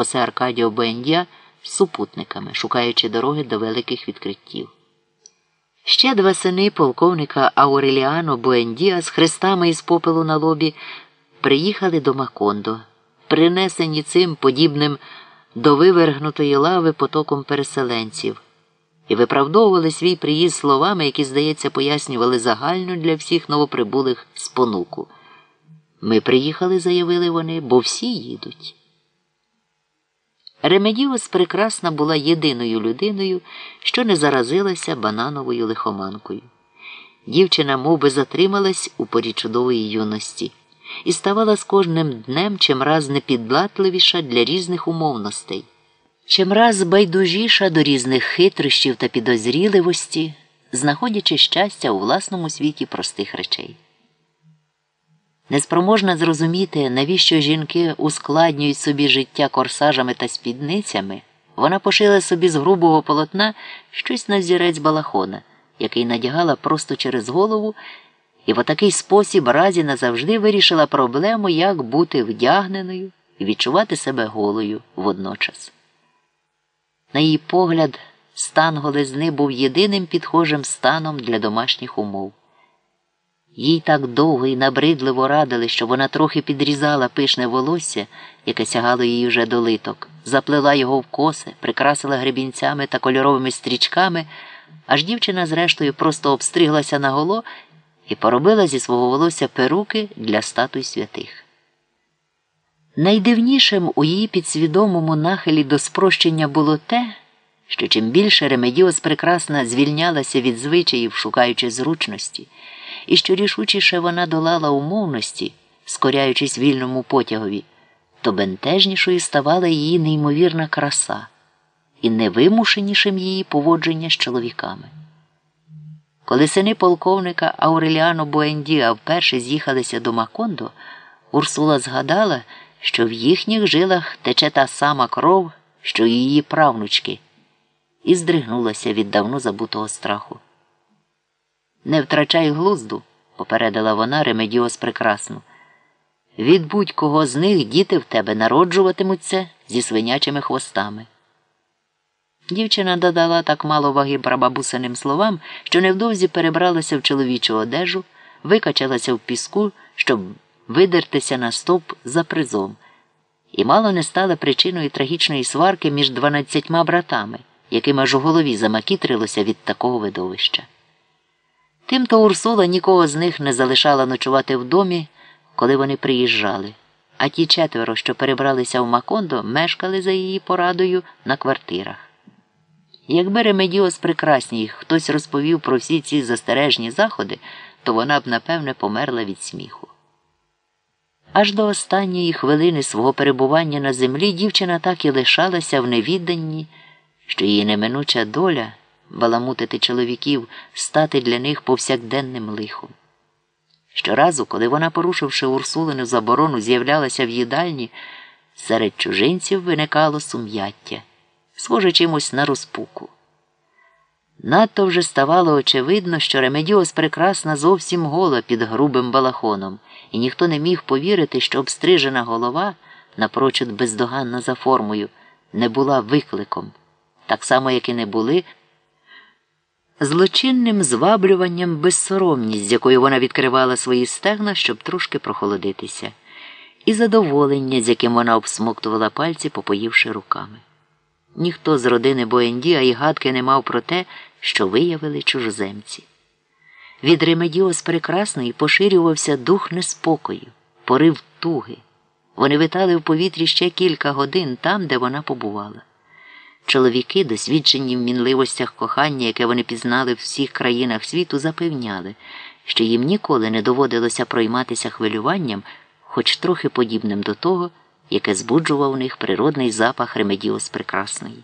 Хосе Аркадіо Буендія з супутниками, шукаючи дороги до великих відкриттів. Ще два сини полковника Ауреліано Буендія з хрестами із попелу на лобі приїхали до Макондо, принесені цим подібним до вивергнутої лави потоком переселенців, і виправдовували свій приїзд словами, які, здається, пояснювали загальну для всіх новоприбулих спонуку. Ми приїхали, заявили вони, бо всі їдуть. Ремедіус прекрасна була єдиною людиною, що не заразилася банановою лихоманкою. Дівчина мов би, затрималась у порі чудової юності і ставала з кожним днем чимраз непідлатливіша для різних умовностей, чимраз байдужіша до різних хитрощів та підозріливості, знаходячи щастя у власному світі простих речей. Неспроможна зрозуміти, навіщо жінки ускладнюють собі життя корсажами та спідницями, вона пошила собі з грубого полотна щось на взірець балахона, який надягала просто через голову, і в отакий спосіб разі назавжди вирішила проблему, як бути вдягненою і відчувати себе голою водночас. На її погляд, стан голизни був єдиним підхожим станом для домашніх умов. Їй так довго і набридливо радили, що вона трохи підрізала пишне волосся, яке сягало їй уже до литок, заплела його в коси, прикрасила гребінцями та кольоровими стрічками, аж дівчина, зрештою, просто обстриглася наголо і поробила зі свого волосся перуки для статуй святих. Найдивнішим у її підсвідомому нахилі до спрощення було те, що чим більше Ремедіос прекрасна звільнялася від звичаїв, шукаючи зручності і що рішучіше вона долала умовності, скоряючись вільному потягові, то бентежнішою ставала її неймовірна краса і невимушенішим її поводження з чоловіками. Коли сини полковника Ауреліано Буендіа вперше з'їхалися до Макондо, Урсула згадала, що в їхніх жилах тече та сама кров, що її правнучки, і здригнулася від давно забутого страху. Не втрачай глузду, попередила вона Ремедіос прекрасну. Від будь-кого з них діти в тебе народжуватимуться зі свинячими хвостами. Дівчина додала так мало ваги прабабусиним словам, що невдовзі перебралася в чоловічу одежу, викачалася в піску, щоб видертися на стоп за призом, і мало не стала причиною трагічної сварки між дванадцятьма братами, яким аж у голові замакітрилося від такого видовища. Тимто Урсула нікого з них не залишала ночувати в домі, коли вони приїжджали, а ті четверо, що перебралися в Макондо, мешкали за її порадою на квартирах. Якби Ремедіос прекрасній хтось розповів про всі ці застережні заходи, то вона б, напевне, померла від сміху. Аж до останньої хвилини свого перебування на землі дівчина так і лишалася в невідданні, що її неминуча доля баламутити чоловіків, стати для них повсякденним лихом. Щоразу, коли вона, порушивши Урсулину заборону, з'являлася в їдальні, серед чужинців виникало сум'яття, схоже чимось на розпуку. Надто вже ставало очевидно, що Ремедіос прекрасна зовсім гола під грубим балахоном, і ніхто не міг повірити, що обстрижена голова, напрочуд бездоганна за формою, не була викликом, так само, як і не були злочинним зваблюванням безсоромність, з якою вона відкривала свої стегна, щоб трошки прохолодитися, і задоволення, з яким вона обсмоктувала пальці, попоївши руками. Ніхто з родини Боендія і гадки не мав про те, що виявили чужоземці. Від Ремедіос прекрасної поширювався дух неспокою, порив туги. Вони витали в повітрі ще кілька годин там, де вона побувала. Чоловіки, досвідчені в мінливостях кохання, яке вони пізнали в всіх країнах світу, запевняли, що їм ніколи не доводилося пройматися хвилюванням, хоч трохи подібним до того, яке збуджував у них природний запах Ремедіос Прекрасної.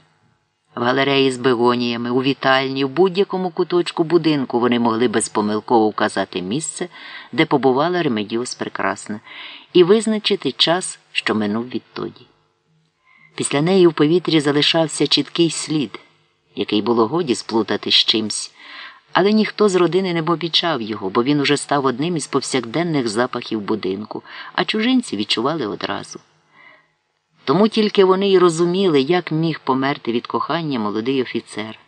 В галереї з бегоніями, у вітальні, в будь-якому куточку будинку вони могли безпомилково вказати місце, де побувала Ремедіос Прекрасна, і визначити час, що минув відтоді. Після неї в повітрі залишався чіткий слід, який було годі сплутати з чимсь, але ніхто з родини не побічав його, бо він уже став одним із повсякденних запахів будинку, а чужинці відчували одразу. Тому тільки вони й розуміли, як міг померти від кохання молодий офіцер.